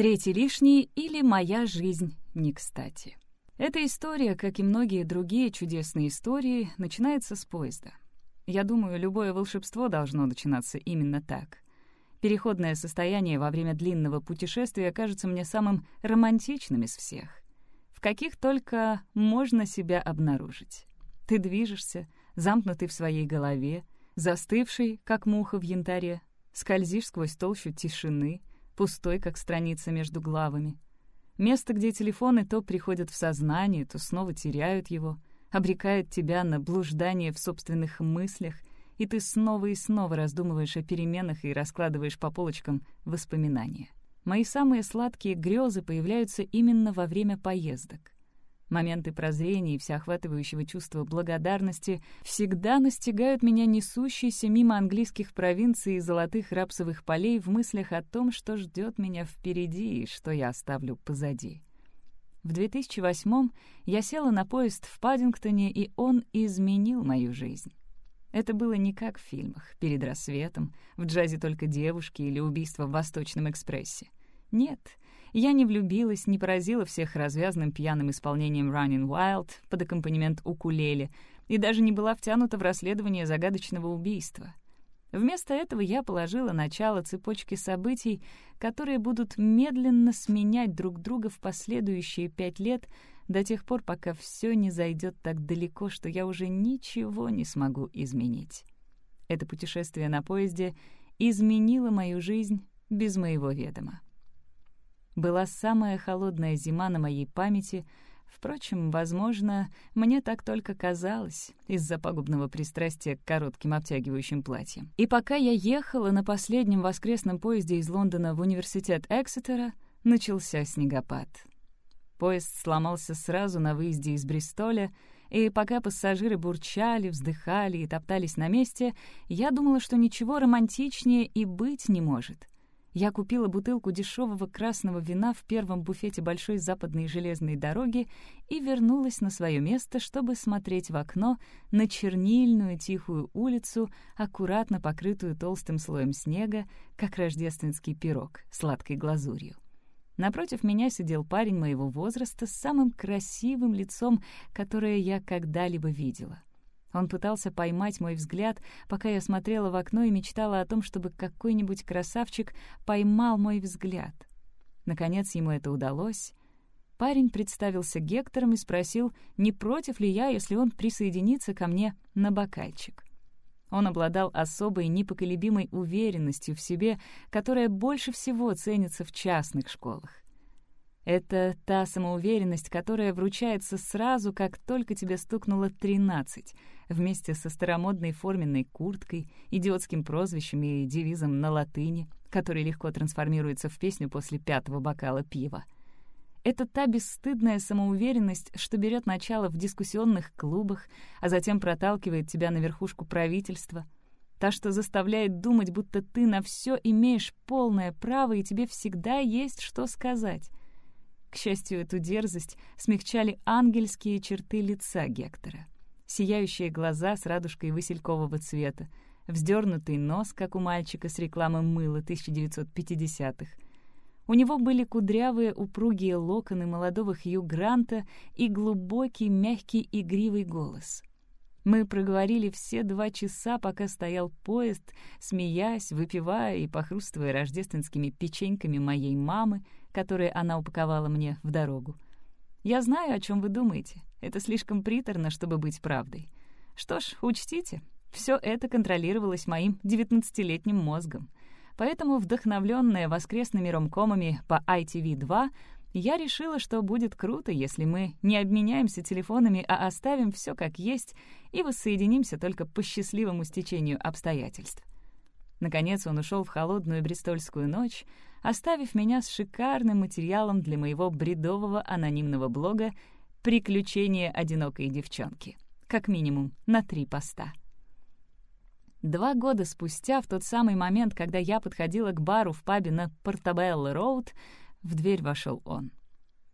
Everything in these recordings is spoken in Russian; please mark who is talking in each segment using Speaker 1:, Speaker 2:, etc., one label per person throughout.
Speaker 1: Третий лишний или моя жизнь не кстати. Эта история, как и многие другие чудесные истории, начинается с поезда. Я думаю, любое волшебство должно начинаться именно так. Переходное состояние во время длинного путешествия кажется мне самым романтичным из всех. В каких только можно себя обнаружить. Ты движешься, замкнутый в своей голове, застывший, как муха в янтаре, скользишь сквозь толщу тишины, пустой, как страница между главами. Место, где телефоны то приходят в сознание, то снова теряют его, обрекают тебя на блуждание в собственных мыслях, и ты снова и снова раздумываешь о переменах и раскладываешь по полочкам воспоминания. Мои самые сладкие грезы появляются именно во время поездок. Моменты прозрения и всеохватывающего чувства благодарности всегда настигают меня несущиеся мимо английских провинций и золотых рапсовых полей в мыслях о том, что ждет меня впереди и что я оставлю позади. В 2008 я села на поезд в Паддингтоне, и он изменил мою жизнь. Это было не как в фильмах, перед рассветом, в джазе только девушки или убийство в Восточном экспрессе. Нет, я не влюбилась, не поразила всех развязным пьяным исполнением «Running Wild» под аккомпанемент укулеле и даже не была втянута в расследование загадочного убийства. Вместо этого я положила начало цепочки событий, которые будут медленно сменять друг друга в последующие пять лет до тех пор, пока все не зайдет так далеко, что я уже ничего не смогу изменить. Это путешествие на поезде изменило мою жизнь без моего ведома. Была самая холодная зима на моей памяти. Впрочем, возможно, мне так только казалось из-за пагубного пристрастия к коротким обтягивающим платьям. И пока я ехала на последнем воскресном поезде из Лондона в университет Эксетера, начался снегопад. Поезд сломался сразу на выезде из Бристоля, и пока пассажиры бурчали, вздыхали и топтались на месте, я думала, что ничего романтичнее и быть не может. Я купила бутылку дешевого красного вина в первом буфете большой западной железной дороги и вернулась на свое место, чтобы смотреть в окно на чернильную тихую улицу, аккуратно покрытую толстым слоем снега, как рождественский пирог сладкой глазурью. Напротив меня сидел парень моего возраста с самым красивым лицом, которое я когда-либо видела — он пытался поймать мой взгляд, пока я смотрела в окно и мечтала о том, чтобы какой-нибудь красавчик поймал мой взгляд. Наконец ему это удалось. Парень представился Гектором и спросил, не против ли я, если он присоединится ко мне на бокальчик. Он обладал особой непоколебимой уверенностью в себе, которая больше всего ценится в частных школах. Это та самоуверенность, которая вручается сразу, как только тебе стукнуло тринадцать, вместе со старомодной форменной курткой, идиотским прозвищем и девизом на латыни, который легко трансформируется в песню после пятого бокала пива. Это та бесстыдная самоуверенность, что берет начало в дискуссионных клубах, а затем проталкивает тебя на верхушку правительства. Та, что заставляет думать, будто ты на все имеешь полное право и тебе всегда есть что сказать. К счастью, эту дерзость смягчали ангельские черты лица Гектора сияющие глаза с радужкой василькового цвета, вздернутый нос, как у мальчика с рекламы мыла 1950-х. У него были кудрявые упругие локоны молодого Хью Гранта и глубокий, мягкий, игривый голос. Мы проговорили все два часа, пока стоял поезд, смеясь, выпивая и похрустывая рождественскими печеньками моей мамы, которые она упаковала мне в дорогу. Я знаю, о чем вы думаете. Это слишком приторно, чтобы быть правдой. Что ж, учтите, все это контролировалось моим девятнадцатилетним мозгом. Поэтому, вдохновленная воскресными ромкомами по ITV2, я решила, что будет круто, если мы не обменяемся телефонами, а оставим все как есть и воссоединимся только по счастливому стечению обстоятельств. Наконец он ушел в холодную брестольскую ночь, оставив меня с шикарным материалом для моего бредового анонимного блога «Приключения одинокой девчонки». Как минимум на три поста. Два года спустя, в тот самый момент, когда я подходила к бару в пабе на Портабелло-Роуд, в дверь вошел он.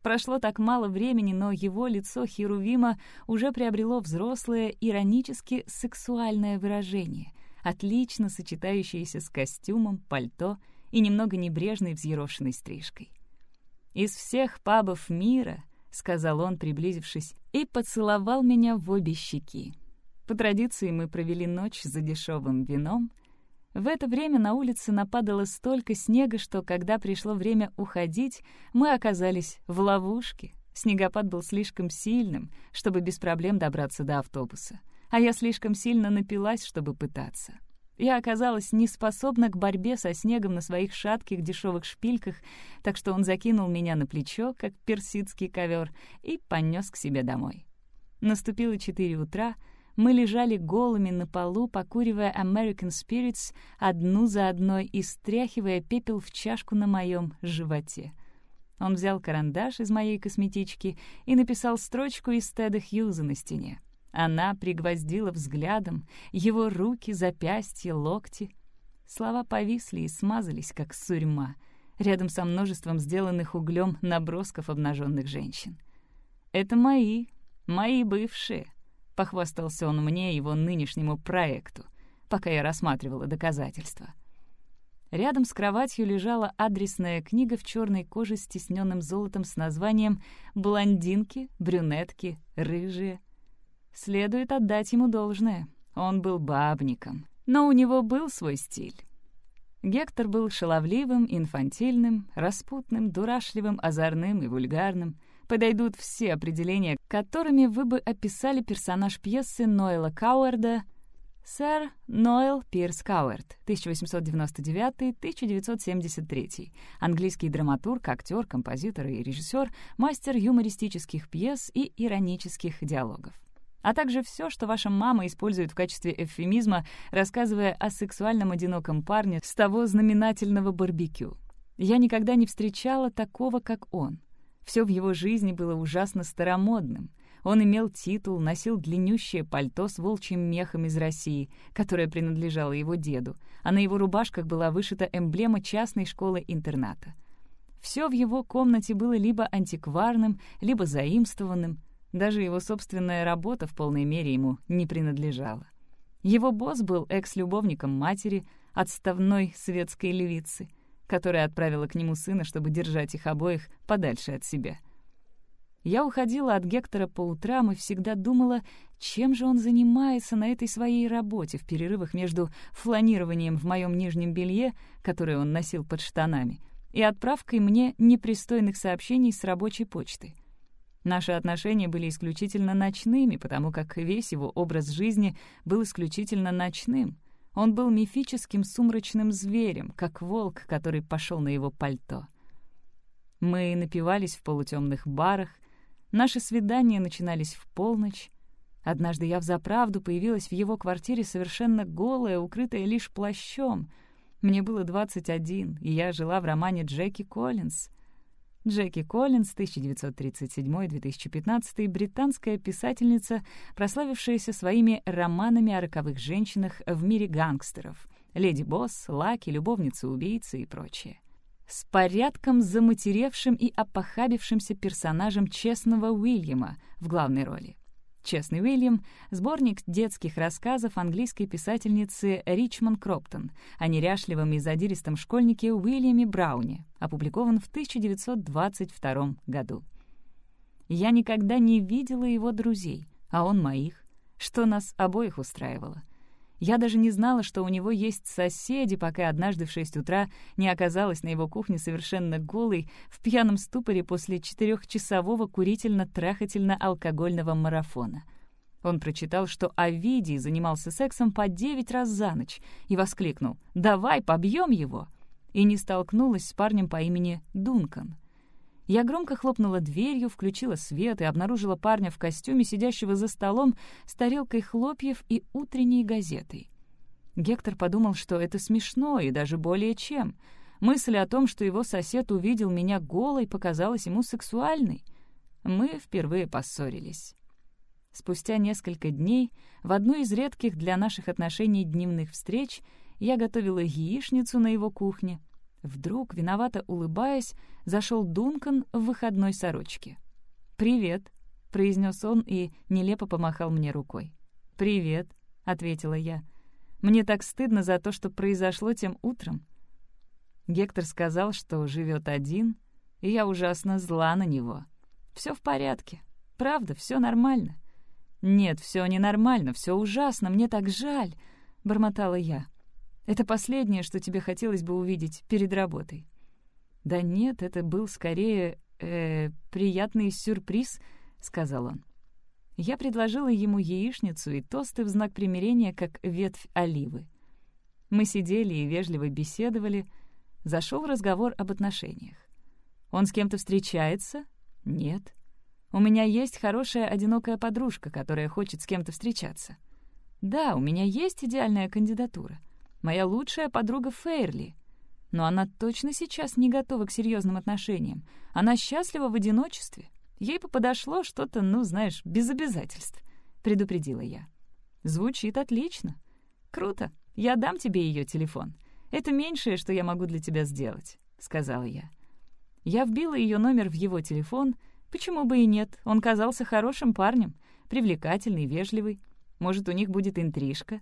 Speaker 1: Прошло так мало времени, но его лицо Херувима уже приобрело взрослое, иронически сексуальное выражение, отлично сочетающееся с костюмом, пальто и немного небрежной взъерошенной стрижкой. «Из всех пабов мира», — сказал он, приблизившись, и поцеловал меня в обе щеки. По традиции мы провели ночь за дешевым вином. В это время на улице нападало столько снега, что, когда пришло время уходить, мы оказались в ловушке. Снегопад был слишком сильным, чтобы без проблем добраться до автобуса, а я слишком сильно напилась, чтобы пытаться. Я оказалась неспособна к борьбе со снегом на своих шатких дешевых шпильках, так что он закинул меня на плечо, как персидский ковер, и понес к себе домой. Наступило четыре утра — мы лежали голыми на полу, покуривая American Spirits одну за одной и стряхивая пепел в чашку на моем животе. Он взял карандаш из моей косметички и написал строчку из Теда Хьюза на стене. Она пригвоздила взглядом его руки, запястья, локти. Слова повисли и смазались, как сурьма, рядом со множеством сделанных углем набросков обнаженных женщин. «Это мои, мои бывшие», — похвастался он мне его нынешнему проекту, пока я рассматривала доказательства. Рядом с кроватью лежала адресная книга в черной коже с тисненным золотом с названием «Блондинки, брюнетки, рыжие». Следует отдать ему должное. Он был бабником, но у него был свой стиль. Гектор был шаловливым, инфантильным, распутным, дурашливым, озорным и вульгарным — подойдут все определения, которыми вы бы описали персонаж пьесы Ноэла Кауэрда «Сэр Ноэл Пирс Кауэрд», 1899-1973, английский драматург, актер, композитор и режиссер, мастер юмористических пьес и иронических диалогов а также все, что ваша мама использует в качестве эвфемизма, рассказывая о сексуальном одиноком парне с того знаменательного барбекю. Я никогда не встречала такого, как он. Все в его жизни было ужасно старомодным. Он имел титул, носил длиннющее пальто с волчьим мехом из России, которое принадлежало его деду, а на его рубашках была вышита эмблема частной школы-интерната. Все в его комнате было либо антикварным, либо заимствованным. Даже его собственная работа в полной мере ему не принадлежала. Его босс был экс-любовником матери, отставной светской львицы — которая отправила к нему сына, чтобы держать их обоих подальше от себя. Я уходила от Гектора по утрам и всегда думала, чем же он занимается на этой своей работе в перерывах между фланированием в моем нижнем белье, которое он носил под штанами, и отправкой мне непристойных сообщений с рабочей почты. Наши отношения были исключительно ночными, потому как весь его образ жизни был исключительно ночным — он был мифическим сумрачным зверем, как волк, который пошел на его пальто. Мы напивались в полутемных барах, наши свидания начинались в полночь. Однажды я взаправду появилась в его квартире совершенно голая, укрытая лишь плащом. Мне было 21, и я жила в романе Джеки Коллинз. Джеки Коллинз, 1937-2015, британская писательница, прославившаяся своими романами о роковых женщинах в мире гангстеров, «Леди Босс», «Лаки», «Любовница убийцы» и прочее. С порядком заматеревшим и опохабившимся персонажем честного Уильяма в главной роли. «Честный Уильям» — сборник детских рассказов английской писательницы Ричмонд Кроптон о неряшливом и задиристом школьнике Уильяме Брауне, опубликован в 1922 году. Я никогда не видела его друзей, а он моих, что нас обоих устраивало. Я даже не знала, что у него есть соседи, пока однажды в шесть утра не оказалась на его кухне совершенно голой, в пьяном ступоре после четырехчасового курительно-трахательно-алкогольного марафона. Он прочитал, что Овидий занимался сексом по девять раз за ночь, и воскликнул «Давай, побьем его!» и не столкнулась с парнем по имени Дункан — я громко хлопнула дверью, включила свет и обнаружила парня в костюме, сидящего за столом с тарелкой хлопьев и утренней газетой. Гектор подумал, что это смешно и даже более чем. Мысль о том, что его сосед увидел меня голой, показалась ему сексуальной. Мы впервые поссорились. Спустя несколько дней, в одну из редких для наших отношений дневных встреч, я готовила яичницу на его кухне — Вдруг, виновато улыбаясь, зашел Дункан в выходной сорочке. «Привет», — произнес он и нелепо помахал мне рукой. «Привет», — ответила я. «Мне так стыдно за то, что произошло тем утром». Гектор сказал, что живет один. и я ужасно зла на него. Все в порядке. Правда, все нормально. «Нет, все ненормально, все ужасно, мне так жаль», — бормотала я. «Это последнее, что тебе хотелось бы увидеть перед работой». «Да нет, это был скорее... Э, приятный сюрприз», — сказал он. Я предложила ему яичницу и тосты в знак примирения, как ветвь оливы. Мы сидели и вежливо беседовали. Зашел разговор об отношениях. «Он с кем-то встречается?» «Нет». «У меня есть хорошая одинокая подружка, которая хочет с кем-то встречаться». «Да, у меня есть идеальная кандидатура. Моя лучшая подруга Фейрли. Но она точно сейчас не готова к серьезным отношениям. Она счастлива в одиночестве. Ей бы подошло что-то, ну, знаешь, без обязательств», — предупредила я. «Звучит отлично. Круто. Я дам тебе ее телефон. Это меньшее, что я могу для тебя сделать», — сказала я. Я вбила ее номер в его телефон. Почему бы и нет? Он казался хорошим парнем, привлекательный, вежливый. Может, у них будет интрижка.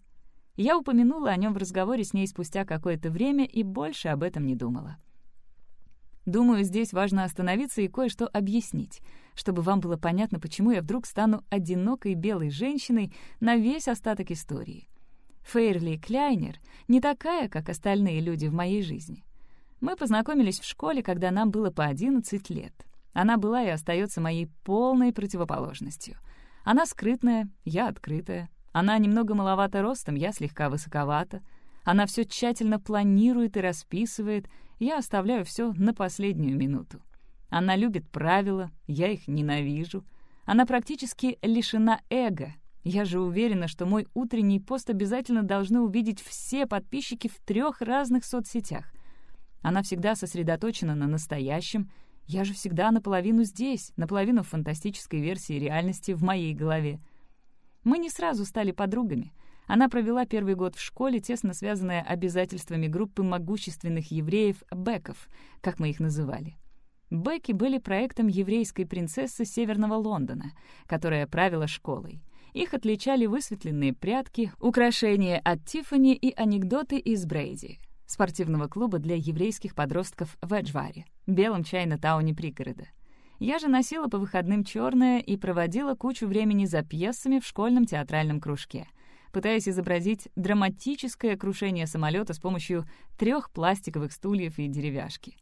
Speaker 1: Я упомянула о нем в разговоре с ней спустя какое-то время и больше об этом не думала. Думаю, здесь важно остановиться и кое-что объяснить, чтобы вам было понятно, почему я вдруг стану одинокой белой женщиной на весь остаток истории. Фейрли Кляйнер не такая, как остальные люди в моей жизни. Мы познакомились в школе, когда нам было по 11 лет. Она была и остается моей полной противоположностью. Она скрытная, я открытая. Она немного маловато ростом, я слегка высоковата. Она все тщательно планирует и расписывает, я оставляю все на последнюю минуту. Она любит правила, я их ненавижу. Она практически лишена эго. Я же уверена, что мой утренний пост обязательно должны увидеть все подписчики в трех разных соцсетях. Она всегда сосредоточена на настоящем. Я же всегда наполовину здесь, наполовину в фантастической версии реальности в моей голове. Мы не сразу стали подругами. Она провела первый год в школе, тесно связанная обязательствами группы могущественных евреев «беков», как мы их называли. Беки были проектом еврейской принцессы Северного Лондона, которая правила школой. Их отличали высветленные прятки, украшения от Тиффани и анекдоты из Брейди, спортивного клуба для еврейских подростков в Эджваре, белом чайно-тауне пригорода. Я же носила по выходным черное и проводила кучу времени за пьесами в школьном театральном кружке, пытаясь изобразить драматическое крушение самолета с помощью трех пластиковых стульев и деревяшки.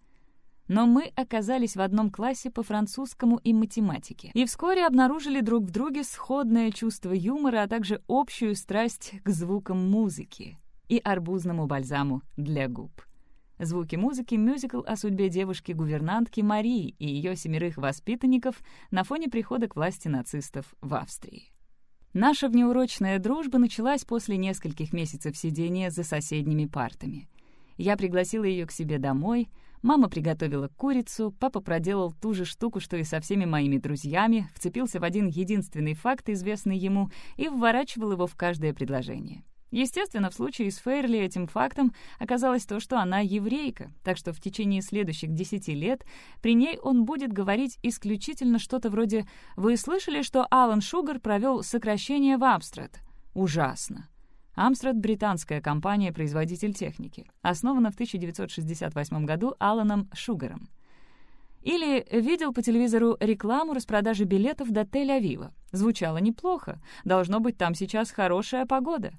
Speaker 1: Но мы оказались в одном классе по французскому и математике и вскоре обнаружили друг в друге сходное чувство юмора, а также общую страсть к звукам музыки и арбузному бальзаму для губ. Звуки музыки — мюзикл о судьбе девушки-гувернантки Марии и ее семерых воспитанников на фоне прихода к власти нацистов в Австрии. Наша внеурочная дружба началась после нескольких месяцев сидения за соседними партами. Я пригласила ее к себе домой, мама приготовила курицу, папа проделал ту же штуку, что и со всеми моими друзьями, вцепился в один единственный факт, известный ему, и вворачивал его в каждое предложение. Естественно, в случае с Фейрли этим фактом оказалось то, что она еврейка, так что в течение следующих десяти лет при ней он будет говорить исключительно что-то вроде «Вы слышали, что Алан Шугар провел сокращение в Амстрад?» Ужасно. Амстрад — британская компания-производитель техники, основана в 1968 году Аланом Шугаром. Или видел по телевизору рекламу распродажи билетов до Тель-Авива. Звучало неплохо. Должно быть, там сейчас хорошая погода.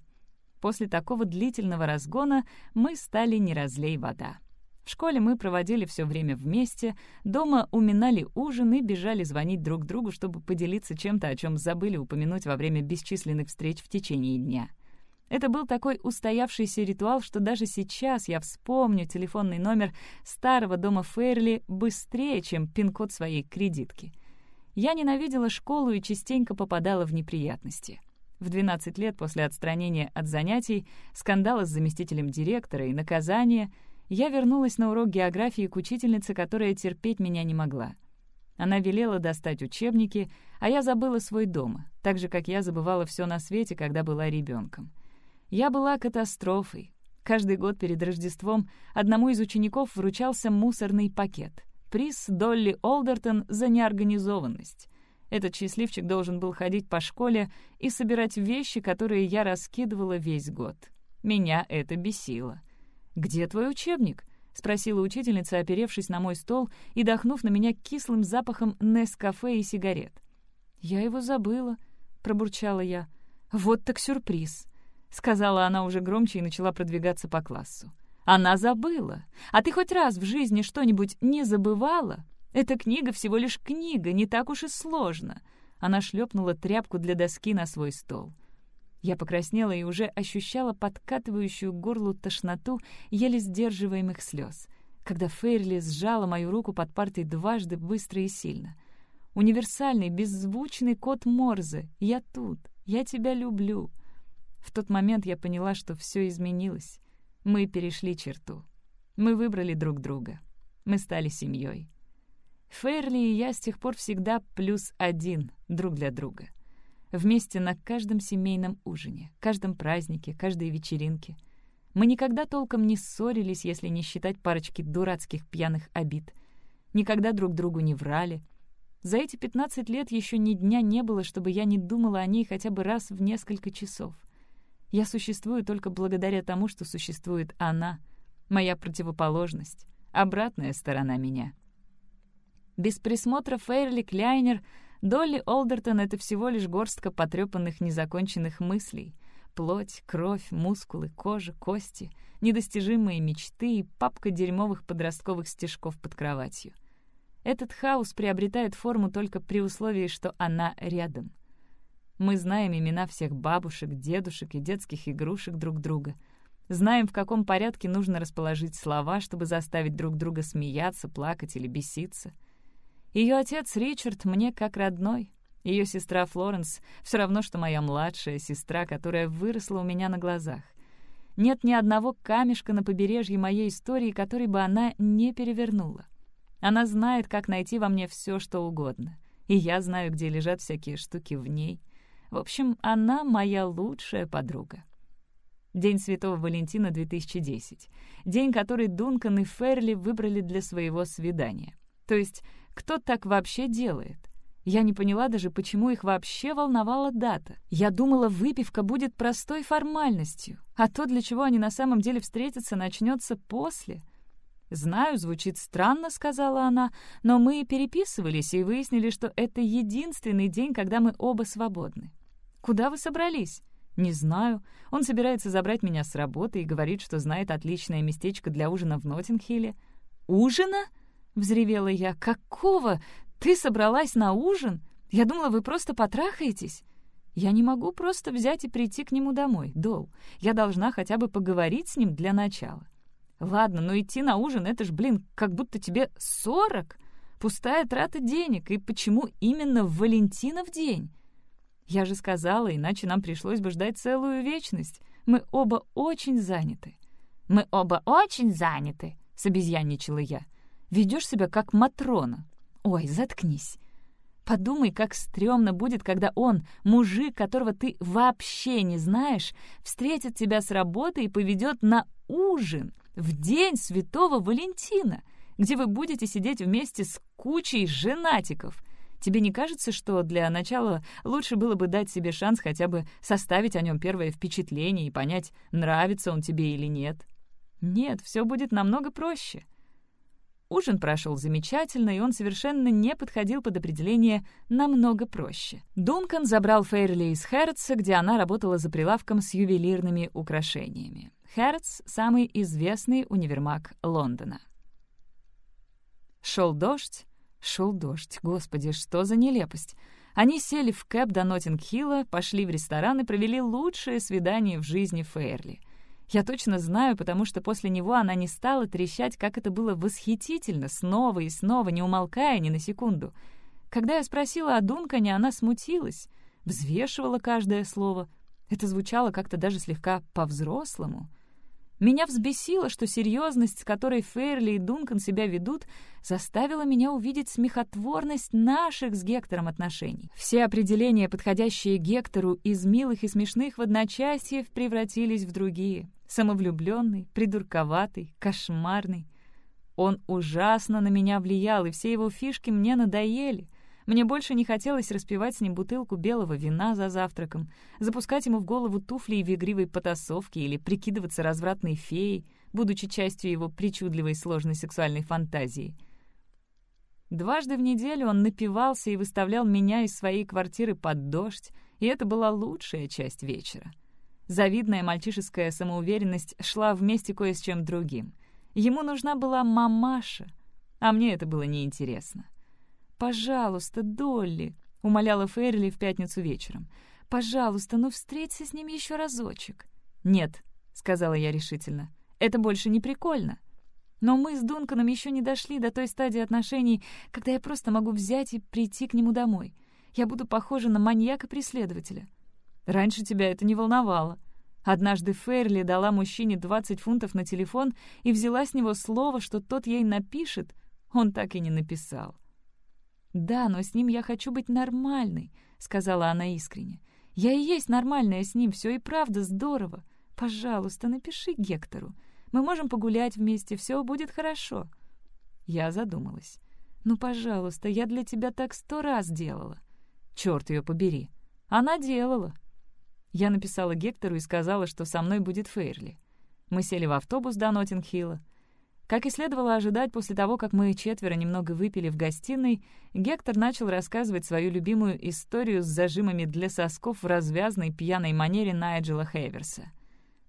Speaker 1: После такого длительного разгона мы стали не разлей вода. В школе мы проводили все время вместе, дома уминали ужин и бежали звонить друг другу, чтобы поделиться чем-то, о чем забыли упомянуть во время бесчисленных встреч в течение дня. Это был такой устоявшийся ритуал, что даже сейчас я вспомню телефонный номер старого дома Фейрли быстрее, чем пин-код своей кредитки. Я ненавидела школу и частенько попадала в неприятности — в 12 лет после отстранения от занятий, скандала с заместителем директора и наказания, я вернулась на урок географии к учительнице, которая терпеть меня не могла. Она велела достать учебники, а я забыла свой дом, так же, как я забывала все на свете, когда была ребенком. Я была катастрофой. Каждый год перед Рождеством одному из учеников вручался мусорный пакет. Приз Долли Олдертон за неорганизованность. Этот счастливчик должен был ходить по школе и собирать вещи, которые я раскидывала весь год. Меня это бесило. «Где твой учебник?» — спросила учительница, оперевшись на мой стол и дохнув на меня кислым запахом Нескафе и сигарет. «Я его забыла», — пробурчала я. «Вот так сюрприз», — сказала она уже громче и начала продвигаться по классу. «Она забыла. А ты хоть раз в жизни что-нибудь не забывала? Эта книга всего лишь книга, не так уж и сложно». Она шлепнула тряпку для доски на свой стол. Я покраснела и уже ощущала подкатывающую горлу тошноту еле сдерживаемых слез, когда Фейрли сжала мою руку под партой дважды быстро и сильно. Универсальный, беззвучный код Морзе. Я тут. Я тебя люблю. В тот момент я поняла, что все изменилось. Мы перешли черту. Мы выбрали друг друга. Мы стали семьей. Фейрли и я с тех пор всегда плюс один друг для друга — Вместе на каждом семейном ужине, каждом празднике, каждой вечеринке. Мы никогда толком не ссорились, если не считать парочки дурацких пьяных обид. Никогда друг другу не врали. За эти 15 лет еще ни дня не было, чтобы я не думала о ней хотя бы раз в несколько часов. Я существую только благодаря тому, что существует она, моя противоположность, обратная сторона меня. Без присмотра Фейрли Кляйнер — Долли Олдертон — это всего лишь горстка потрепанных незаконченных мыслей. Плоть, кровь, мускулы, кожа, кости, недостижимые мечты и папка дерьмовых подростковых стежков под кроватью. Этот хаос приобретает форму только при условии, что она рядом. Мы знаем имена всех бабушек, дедушек и детских игрушек друг друга. Знаем, в каком порядке нужно расположить слова, чтобы заставить друг друга смеяться, плакать или беситься — ее отец Ричард мне как родной. Ее сестра Флоренс — все равно, что моя младшая сестра, которая выросла у меня на глазах. Нет ни одного камешка на побережье моей истории, который бы она не перевернула. Она знает, как найти во мне все, что угодно. И я знаю, где лежат всякие штуки в ней. В общем, она моя лучшая подруга. День Святого Валентина 2010. День, который Дункан и Ферли выбрали для своего свидания. То есть кто так вообще делает? Я не поняла даже, почему их вообще волновала дата. Я думала, выпивка будет простой формальностью, а то, для чего они на самом деле встретятся, начнется после. «Знаю, звучит странно», — сказала она, «но мы переписывались и выяснили, что это единственный день, когда мы оба свободны». «Куда вы собрались?» «Не знаю. Он собирается забрать меня с работы и говорит, что знает отличное местечко для ужина в Ноттингхилле». «Ужина?» — взревела я. «Какого? Ты собралась на ужин? Я думала, вы просто потрахаетесь». «Я не могу просто взять и прийти к нему домой, Дол. Я должна хотя бы поговорить с ним для начала». «Ладно, но идти на ужин — это ж, блин, как будто тебе сорок. Пустая трата денег. И почему именно в Валентинов день?» «Я же сказала, иначе нам пришлось бы ждать целую вечность. Мы оба очень заняты». «Мы оба очень заняты», — собезьянничала я. Ведешь себя как Матрона. Ой, заткнись. Подумай, как стрёмно будет, когда он, мужик, которого ты вообще не знаешь, встретит тебя с работы и поведет на ужин в день Святого Валентина, где вы будете сидеть вместе с кучей женатиков. Тебе не кажется, что для начала лучше было бы дать себе шанс хотя бы составить о нем первое впечатление и понять, нравится он тебе или нет? Нет, все будет намного проще. Ужин прошел замечательно, и он совершенно не подходил под определение «намного проще». Дункан забрал Фейрли из Хэрротса, где она работала за прилавком с ювелирными украшениями. Хэрротс — самый известный универмаг Лондона. Шел дождь. Шел дождь. Господи, что за нелепость. Они сели в кэб до Ноттинг-Хилла, пошли в ресторан и провели лучшее свидание в жизни Фейрли — я точно знаю, потому что после него она не стала трещать, как это было восхитительно, снова и снова, не умолкая ни на секунду. Когда я спросила о Дункане, она смутилась, взвешивала каждое слово. Это звучало как-то даже слегка по-взрослому — меня взбесило, что серьезность, с которой Фейрли и Дункан себя ведут, заставила меня увидеть смехотворность наших с Гектором отношений. Все определения, подходящие Гектору из милых и смешных в одночасье, превратились в другие. Самовлюбленный, придурковатый, кошмарный. Он ужасно на меня влиял, и все его фишки мне надоели. Мне больше не хотелось распивать с ним бутылку белого вина за завтраком, запускать ему в голову туфли в игривой потасовке или прикидываться развратной феей. будучи частью его причудливой сложной сексуальной фантазии. Дважды в неделю он напивался и выставлял меня из своей квартиры под дождь, и это была лучшая часть вечера. Завидная мальчишеская самоуверенность шла вместе кое с чем другим. Ему нужна была мамаша, а мне это было неинтересно. «Пожалуйста, Долли», — умоляла Ферли в пятницу вечером, «пожалуйста, ну встреться с ним еще разочек». «Нет», — сказала я решительно, — «это больше не прикольно». Но мы с Дунканом еще не дошли до той стадии отношений, когда я просто могу взять и прийти к нему домой. Я буду похожа на маньяка-преследователя. Раньше тебя это не волновало. Однажды Ферли дала мужчине 20 фунтов на телефон и взяла с него слово, что тот ей напишет. Он так и не написал. «Да, но с ним я хочу быть нормальной», — сказала она искренне. «Я и есть нормальная с ним, все и правда здорово. Пожалуйста, напиши Гектору. Мы можем погулять вместе, все будет хорошо». Я задумалась. «Ну, пожалуйста, я для тебя так сто раз делала». «Черт ее побери». «Она делала». Я написала Гектору и сказала, что со мной будет Фейрли. Мы сели в автобус до Ноттингхилла. Как и следовало ожидать, после того, как мы четверо немного выпили в гостиной, Гектор начал рассказывать свою любимую историю с зажимами для сосков в развязной пьяной манере Найджела Хейверса.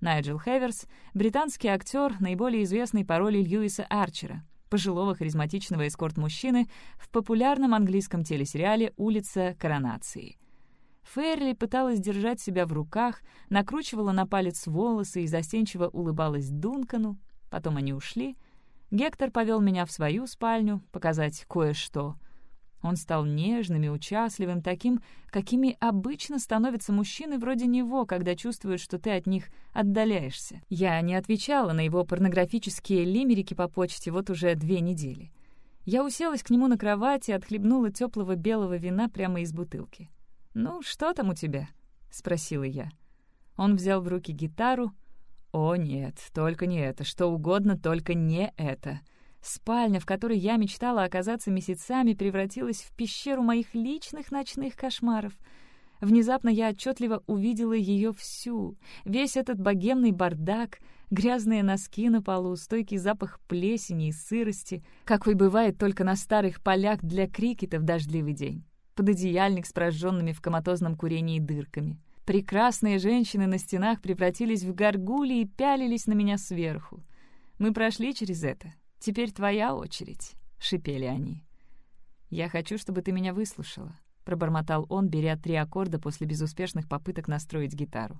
Speaker 1: Найджел Хейверс — британский актер, наиболее известный по роли Льюиса Арчера, пожилого харизматичного эскорт-мужчины в популярном английском телесериале «Улица коронации». Ферли пыталась держать себя в руках, накручивала на палец волосы и застенчиво улыбалась Дункану. Потом они ушли, Гектор повел меня в свою спальню, показать кое-что. Он стал нежным и участливым, таким, какими обычно становятся мужчины вроде него, когда чувствуют, что ты от них отдаляешься. Я не отвечала на его порнографические лимерики по почте вот уже две недели. Я уселась к нему на кровати и отхлебнула теплого белого вина прямо из бутылки. «Ну, что там у тебя?» — спросила я. Он взял в руки гитару, о нет, только не это, что угодно, только не это. Спальня, в которой я мечтала оказаться месяцами, превратилась в пещеру моих личных ночных кошмаров. Внезапно я отчетливо увидела ее всю. Весь этот богемный бардак, грязные носки на полу, стойкий запах плесени и сырости, какой бывает только на старых полях для крикета в дождливый день. Пододеяльник с прожженными в коматозном курении дырками — Прекрасные женщины на стенах превратились в горгули и пялились на меня сверху. «Мы прошли через это. Теперь твоя очередь», — шипели они. «Я хочу, чтобы ты меня выслушала», — пробормотал он, беря три аккорда после безуспешных попыток настроить гитару.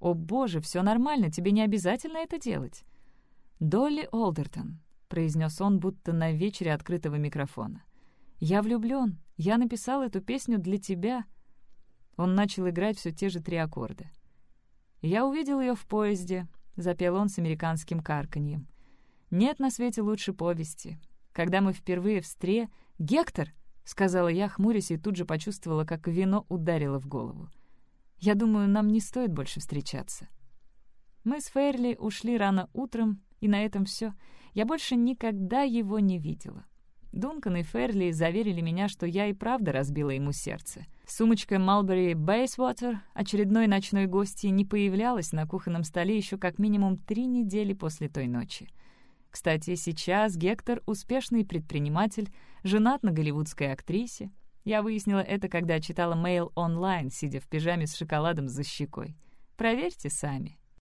Speaker 1: «О боже, все нормально, тебе не обязательно это делать». «Долли Олдертон», — произнес он, будто на вечере открытого микрофона. «Я влюблен. Я написал эту песню для тебя». Он начал играть все те же три аккорда. «Я увидел ее в поезде», — запел он с американским карканьем. «Нет на свете лучше повести. Когда мы впервые в стре... Гектор!» — сказала я, хмурясь, и тут же почувствовала, как вино ударило в голову. «Я думаю, нам не стоит больше встречаться». Мы с Фейрли ушли рано утром, и на этом все. Я больше никогда его не видела. Дункан и Ферли заверили меня, что я и правда разбила ему сердце. Сумочка Mulberry Bayswater, очередной ночной гости, не появлялась на кухонном столе еще как минимум три недели после той ночи. Кстати, сейчас Гектор — успешный предприниматель, женат на голливудской актрисе. Я выяснила это, когда читала Mail онлайн, сидя в пижаме с шоколадом за щекой. Проверьте сами.